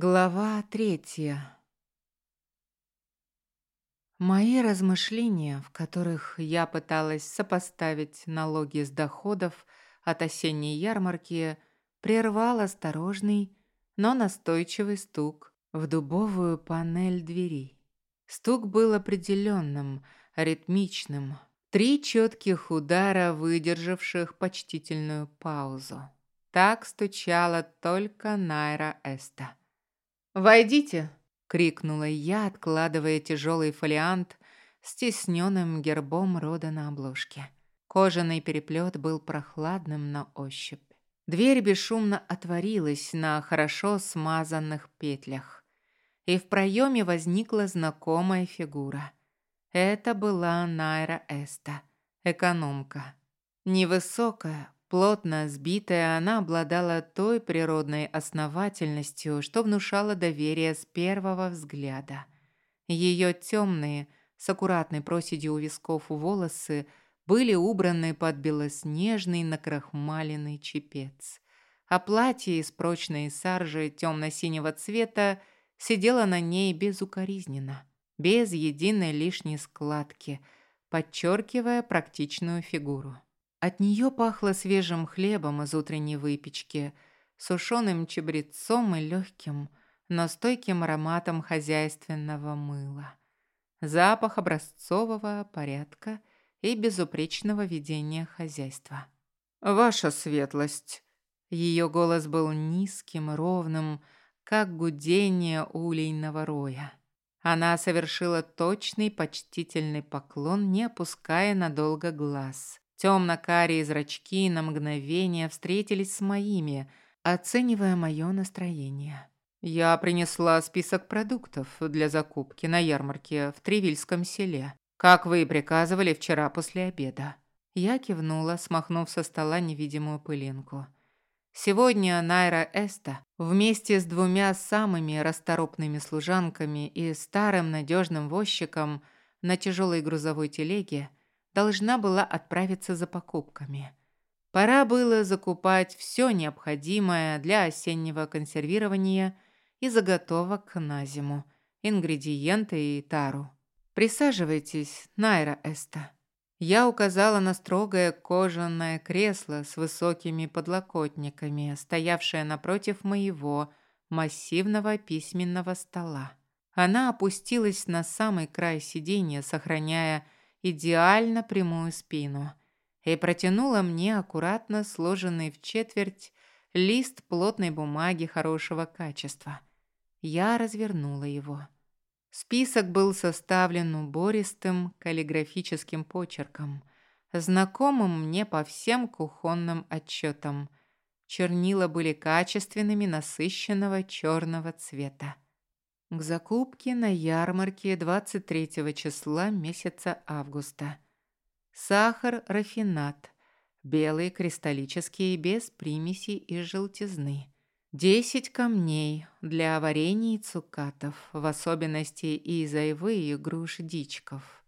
Глава третья. Мои размышления, в которых я пыталась сопоставить налоги с доходов от осенней ярмарки, прервал осторожный, но настойчивый стук в дубовую панель двери. Стук был определенным, ритмичным. Три четких удара, выдержавших почтительную паузу. Так стучала только Найра Эста. «Войдите!» — крикнула я, откладывая тяжелый фолиант с тесненным гербом рода на обложке. Кожаный переплет был прохладным на ощупь. Дверь бесшумно отворилась на хорошо смазанных петлях, и в проеме возникла знакомая фигура. Это была Найра Эста, экономка. Невысокая, Плотно сбитая, она обладала той природной основательностью, что внушало доверие с первого взгляда. Ее темные, с аккуратной проседью у висков волосы были убраны под белоснежный накрахмаленный чепец. А платье из прочной саржи темно-синего цвета сидело на ней безукоризненно, без единой лишней складки, подчеркивая практичную фигуру. От нее пахло свежим хлебом из утренней выпечки, сушеным чабрецом и легким, но стойким ароматом хозяйственного мыла. Запах образцового порядка и безупречного ведения хозяйства. «Ваша светлость!» Ее голос был низким, ровным, как гудение улейного роя. Она совершила точный почтительный поклон, не опуская надолго глаз. Темно-карие зрачки на мгновение встретились с моими, оценивая мое настроение. Я принесла список продуктов для закупки на ярмарке в Тревильском селе, как вы и приказывали вчера после обеда. Я кивнула, смахнув со стола невидимую пылинку. Сегодня Найра Эста вместе с двумя самыми расторопными служанками и старым надежным возчиком на тяжелой грузовой телеге должна была отправиться за покупками. Пора было закупать все необходимое для осеннего консервирования и заготовок на зиму, ингредиенты и тару. «Присаживайтесь, Найра Эста». Я указала на строгое кожаное кресло с высокими подлокотниками, стоявшее напротив моего массивного письменного стола. Она опустилась на самый край сиденья, сохраняя идеально прямую спину и протянула мне аккуратно сложенный в четверть лист плотной бумаги хорошего качества. Я развернула его. Список был составлен убористым каллиграфическим почерком, знакомым мне по всем кухонным отчетам. Чернила были качественными, насыщенного черного цвета. К закупке на ярмарке 23 числа месяца августа. Сахар рафинат. Белый, кристаллический, без примеси и желтизны. 10 камней для варенья и цукатов, в особенности из айвы и груш дичков.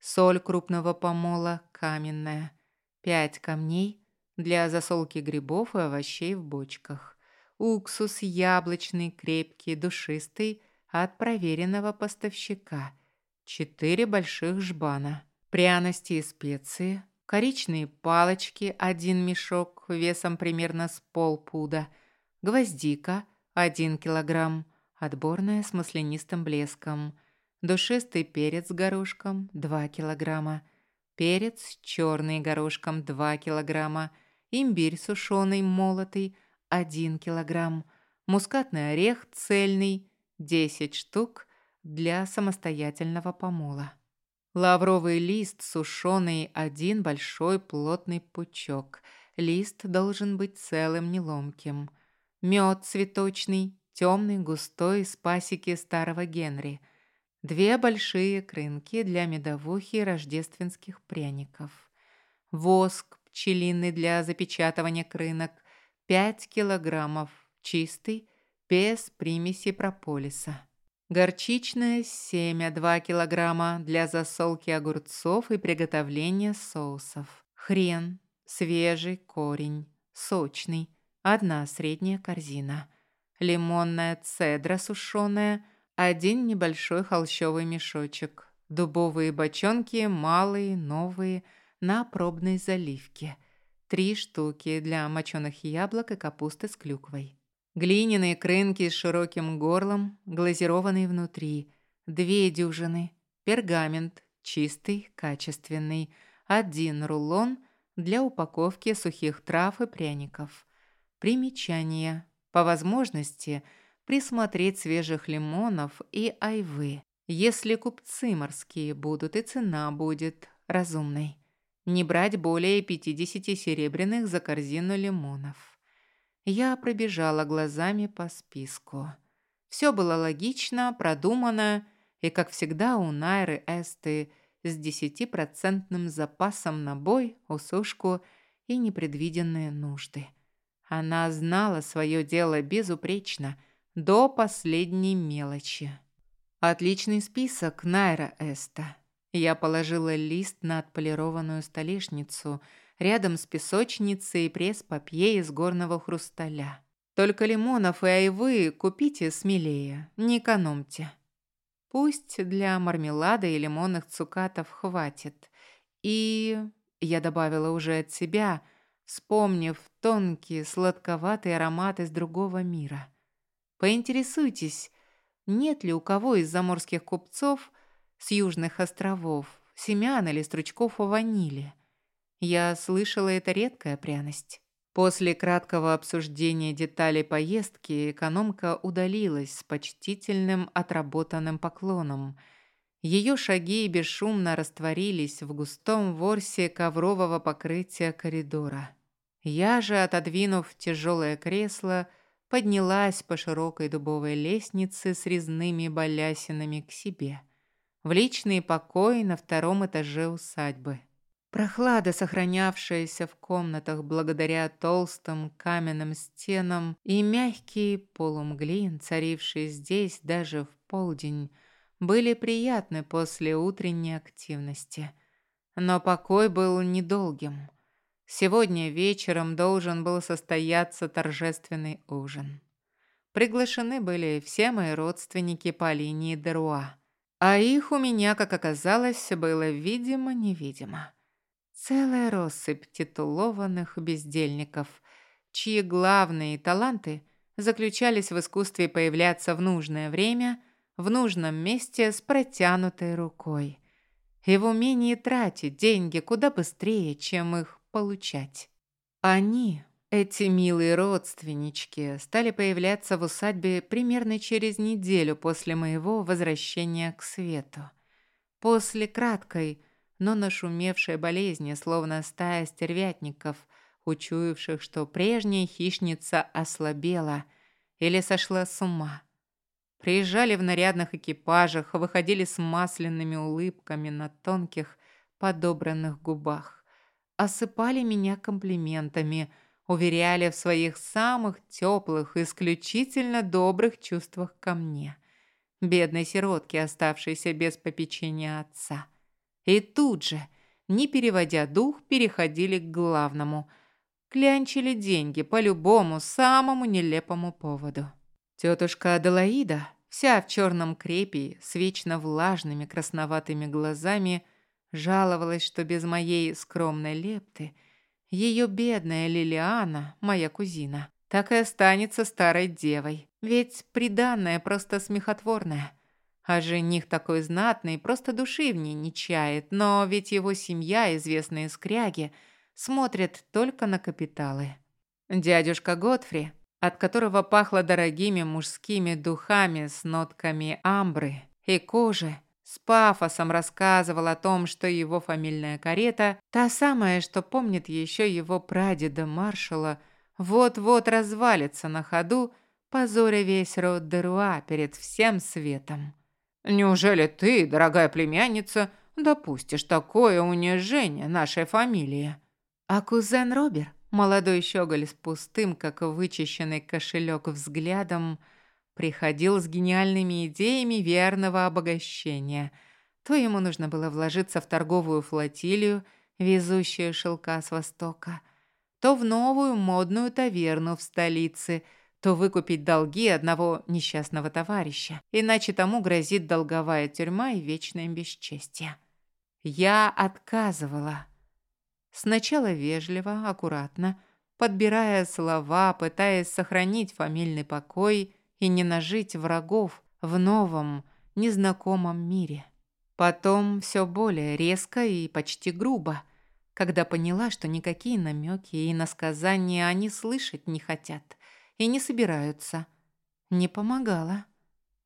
Соль крупного помола каменная. 5 камней для засолки грибов и овощей в бочках. Уксус яблочный, крепкий, душистый – от проверенного поставщика. Четыре больших жбана. Пряности и специи. Коричные палочки, один мешок весом примерно с полпуда. Гвоздика, один килограмм. Отборная с маслянистым блеском. Душистый перец с горошком, два килограмма. Перец черный горошком, два килограмма. Имбирь сушеный, молотый, один килограмм. Мускатный орех цельный, 10 штук для самостоятельного помола. Лавровый лист сушеный, один большой плотный пучок. Лист должен быть целым, неломким. Мед цветочный, темный, густой, из пасеки старого Генри. Две большие крынки для медовухи и рождественских пряников. Воск пчелиный для запечатывания крынок. 5 килограммов, чистый, без примеси прополиса. Горчичное семя 2 килограмма для засолки огурцов и приготовления соусов. Хрен, свежий корень, сочный, одна средняя корзина. лимонная цедра сушеная, один небольшой холщовый мешочек, дубовые бочонки, малые, новые, на пробной заливке, три штуки для моченых яблок и капусты с клюквой. Глиняные крынки с широким горлом, глазированные внутри, две дюжины, пергамент, чистый, качественный, один рулон для упаковки сухих трав и пряников. Примечание. По возможности присмотреть свежих лимонов и айвы. Если купцы морские будут, и цена будет разумной. Не брать более 50 серебряных за корзину лимонов. Я пробежала глазами по списку. Все было логично, продумано, и, как всегда, у Найры Эсты с десятипроцентным запасом на бой, усушку и непредвиденные нужды. Она знала свое дело безупречно, до последней мелочи. Отличный список, Найра Эста. Я положила лист на отполированную столешницу рядом с песочницей и пресс-папье из горного хрусталя. Только лимонов и айвы купите смелее, не экономьте. Пусть для мармелада и лимонных цукатов хватит. И, я добавила уже от себя – вспомнив тонкие сладковатые ароматы из другого мира. Поинтересуйтесь, нет ли у кого из заморских купцов с южных островов семян или стручков у ванили. Я слышала, это редкая пряность. После краткого обсуждения деталей поездки экономка удалилась с почтительным отработанным поклоном. Ее шаги бесшумно растворились в густом ворсе коврового покрытия коридора. Я же, отодвинув тяжелое кресло, поднялась по широкой дубовой лестнице с резными балясинами к себе, в личный покой на втором этаже усадьбы. Прохлада, сохранявшаяся в комнатах благодаря толстым каменным стенам и мягкий полумглин, царивший здесь даже в полдень, были приятны после утренней активности. Но покой был недолгим. Сегодня вечером должен был состояться торжественный ужин. Приглашены были все мои родственники по линии Деруа. А их у меня, как оказалось, было видимо-невидимо. Целая россыпь титулованных бездельников, чьи главные таланты заключались в искусстве появляться в нужное время, в нужном месте с протянутой рукой. И в умении тратить деньги куда быстрее, чем их получать. Они, эти милые родственнички, стали появляться в усадьбе примерно через неделю после моего возвращения к свету. После краткой, но нашумевшей болезни, словно стая стервятников, учуявших, что прежняя хищница ослабела или сошла с ума. Приезжали в нарядных экипажах, выходили с масляными улыбками на тонких, подобранных губах осыпали меня комплиментами, уверяли в своих самых теплых, исключительно добрых чувствах ко мне, бедной сиротке, оставшейся без попечения отца. И тут же, не переводя дух, переходили к главному. Клянчили деньги по любому, самому нелепому поводу. Тетушка Аделаида, вся в черном крепе, с вечно влажными красноватыми глазами, Жаловалась, что без моей скромной лепты ее бедная Лилиана, моя кузина, так и останется старой девой. Ведь приданное просто смехотворное. А жених такой знатный, просто души в ней не чает. Но ведь его семья, известные скряги, смотрят только на капиталы. Дядюшка Готфри, от которого пахло дорогими мужскими духами с нотками амбры и кожи, с пафосом рассказывал о том, что его фамильная карета, та самая, что помнит еще его прадеда маршала, вот-вот развалится на ходу, позоря весь род Деруа перед всем светом. «Неужели ты, дорогая племянница, допустишь такое унижение нашей фамилии?» А кузен Робер, молодой щеголь с пустым, как вычищенный кошелек взглядом, приходил с гениальными идеями верного обогащения. То ему нужно было вложиться в торговую флотилию, везущую шелка с Востока, то в новую модную таверну в столице, то выкупить долги одного несчастного товарища, иначе тому грозит долговая тюрьма и вечное бесчестие. Я отказывала. Сначала вежливо, аккуратно, подбирая слова, пытаясь сохранить фамильный покой и не нажить врагов в новом, незнакомом мире. Потом все более резко и почти грубо, когда поняла, что никакие намеки и насказания они слышать не хотят и не собираются. Не помогало.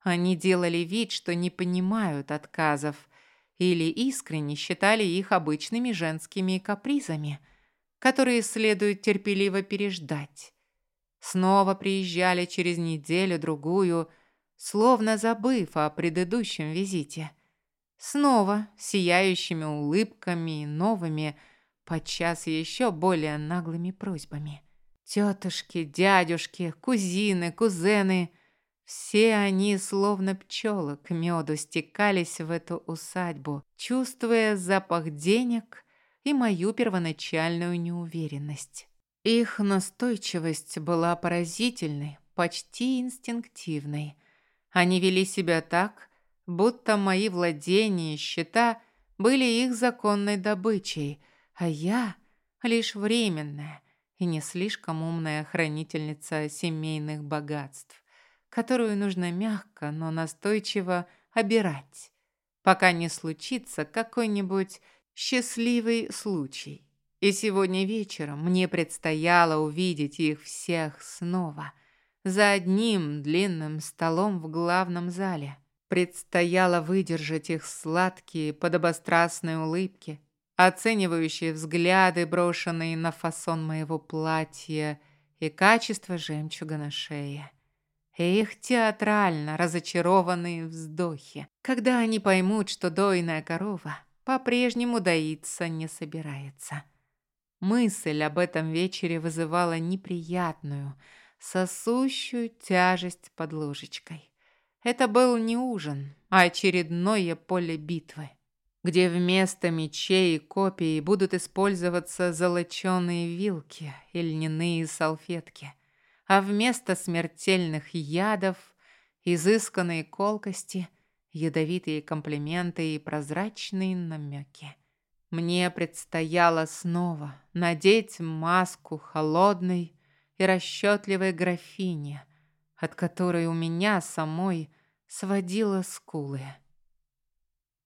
Они делали вид, что не понимают отказов или искренне считали их обычными женскими капризами, которые следует терпеливо переждать. Снова приезжали через неделю-другую, словно забыв о предыдущем визите. Снова сияющими улыбками и новыми, подчас еще более наглыми просьбами. Тетушки, дядюшки, кузины, кузены – все они, словно пчелы, к меду стекались в эту усадьбу, чувствуя запах денег и мою первоначальную неуверенность. Их настойчивость была поразительной, почти инстинктивной. Они вели себя так, будто мои владения и счета были их законной добычей, а я лишь временная и не слишком умная хранительница семейных богатств, которую нужно мягко, но настойчиво обирать, пока не случится какой-нибудь счастливый случай. И сегодня вечером мне предстояло увидеть их всех снова за одним длинным столом в главном зале. Предстояло выдержать их сладкие, подобострастные улыбки, оценивающие взгляды, брошенные на фасон моего платья и качество жемчуга на шее. И их театрально разочарованные вздохи, когда они поймут, что дойная корова по-прежнему доиться не собирается. Мысль об этом вечере вызывала неприятную, сосущую тяжесть под ложечкой. Это был не ужин, а очередное поле битвы, где вместо мечей и копий будут использоваться золоченые вилки и льняные салфетки, а вместо смертельных ядов – изысканные колкости, ядовитые комплименты и прозрачные намеки. Мне предстояло снова надеть маску холодной и расчетливой графини, от которой у меня самой сводило скулы.